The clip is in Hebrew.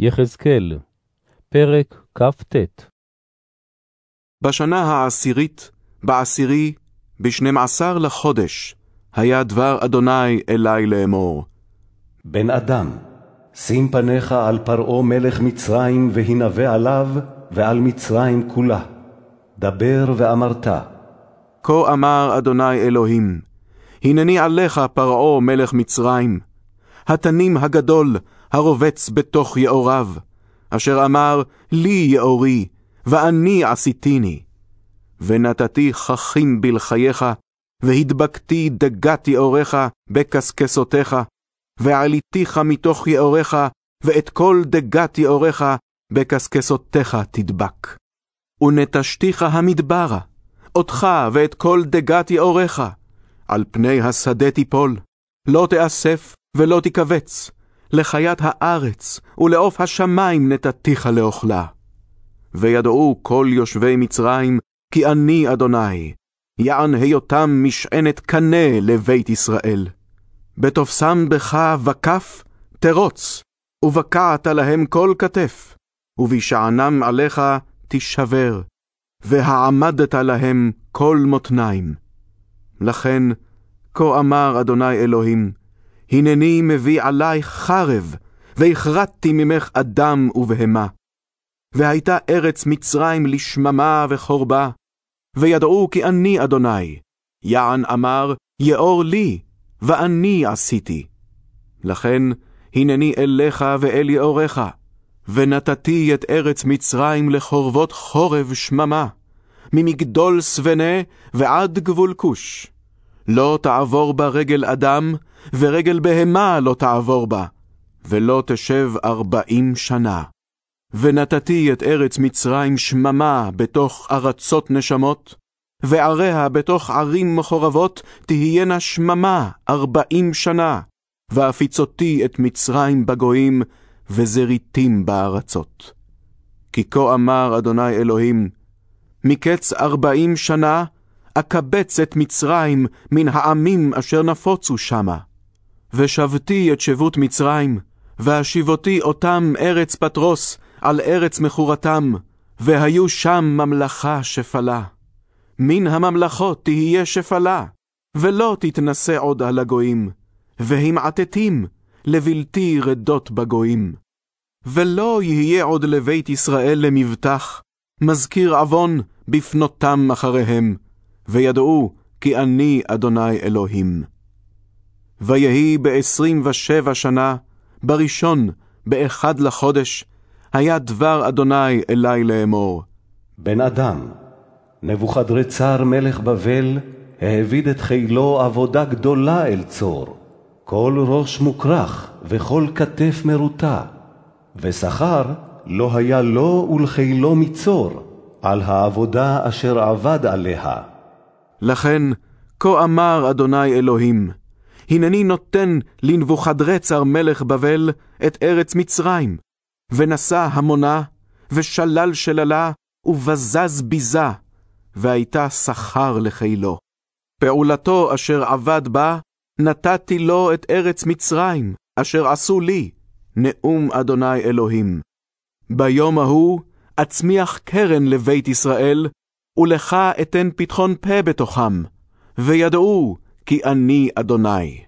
יחזקאל, פרק כ"ט בשנה העשירית, בעשירי, בשנים עשר לחודש, היה דבר אדוני אלי לאמור. בן אדם, שים פניך על פרעה מלך מצרים, והנבא עליו, ועל מצרים כולה. דבר ואמרת, כה אמר אדוני אלוהים, הנני עליך פרעה מלך מצרים, התנים הגדול הרובץ בתוך יאוריו, אשר אמר, לי יאורי, ואני עשיתיני. ונתתי ככים בלחייך, והדבקתי דגת יאוריך בקשקשותיך, ועליתיך מתוך יאוריך, ואת כל דגת יאוריך בקשקשותיך תדבק. ונטשתיך המדברה, אותך ואת כל דגת יאוריך, על פני השדה תיפול, לא תאסף ולא תכווץ, לחיית הארץ ולעוף השמים נתתיך לאוכלה. וידעו כל יושבי מצרים, כי אני אדוני, יען היותם משענת קנה לבית ישראל. בתופסם בך וכף, תרוץ, ובקעת להם כל כתף, ובשענם עליך תישבר, והעמדת להם כל מותניים. לכן, כה אמר אדוני אלוהים, הנני מביא עלייך חרב, והכרתתי ממך אדם ובהמה. והייתה ארץ מצרים לשממה וחורבה, וידעו כי אני אדוני, יען אמר, יאור לי, ואני עשיתי. לכן, הנני אליך ואל יאוריך, ונתתי את ארץ מצרים לחורבות חורב שממה, ממגדול סבנה ועד גבול כוש. לא תעבור בה רגל אדם, ורגל בהמה לא תעבור בה, ולא תשב ארבעים שנה. ונתתי את ארץ מצרים שממה בתוך ארצות נשמות, ועריה בתוך ערים מחורבות תהיינה שממה ארבעים שנה, ואפיצותי את מצרים בגויים, וזריתים בארצות. כי כה אמר אדוני אלוהים, מקץ ארבעים שנה, אקבץ את מצרים מן העמים אשר נפוצו שמה. ושבתי את שבות מצרים, והשיבותי אותם ארץ פטרוס, על ארץ מכורתם, והיו שם ממלכה שפלה. מן הממלכות תהיה שפלה, ולא תתנשא עוד על הגויים, והמעטטים לבלתי רדות בגויים. ולא יהיה עוד לבית ישראל למבטח, מזכיר עוון בפנותם אחריהם, וידעו כי אני אדוני אלוהים. ויהי בעשרים ושבע שנה, בראשון, באחד לחודש, היה דבר אדוני אלי לאמור. בן אדם, נבוכדרצר מלך בבל העביד את חילו עבודה גדולה אל צור, כל ראש מוכרך וכל כתף מרוטה, ושכר לא היה לו ולחילו מצור, על העבודה אשר עבד עליה. לכן, כה אמר אדוני אלוהים, הנני נותן לנבוכדרצר מלך בבל את ארץ מצרים, ונשא המונה, ושלל שללה, ובזז ביזה, והייתה שכר לחילו. פעולתו אשר עבד בה, נתתי לו את ארץ מצרים, אשר עשו לי, נאום אדוני אלוהים. ביום ההוא אצמיח קרן לבית ישראל, ולך אתן פתחון פה בתוכם, וידעו כי אני אדוני.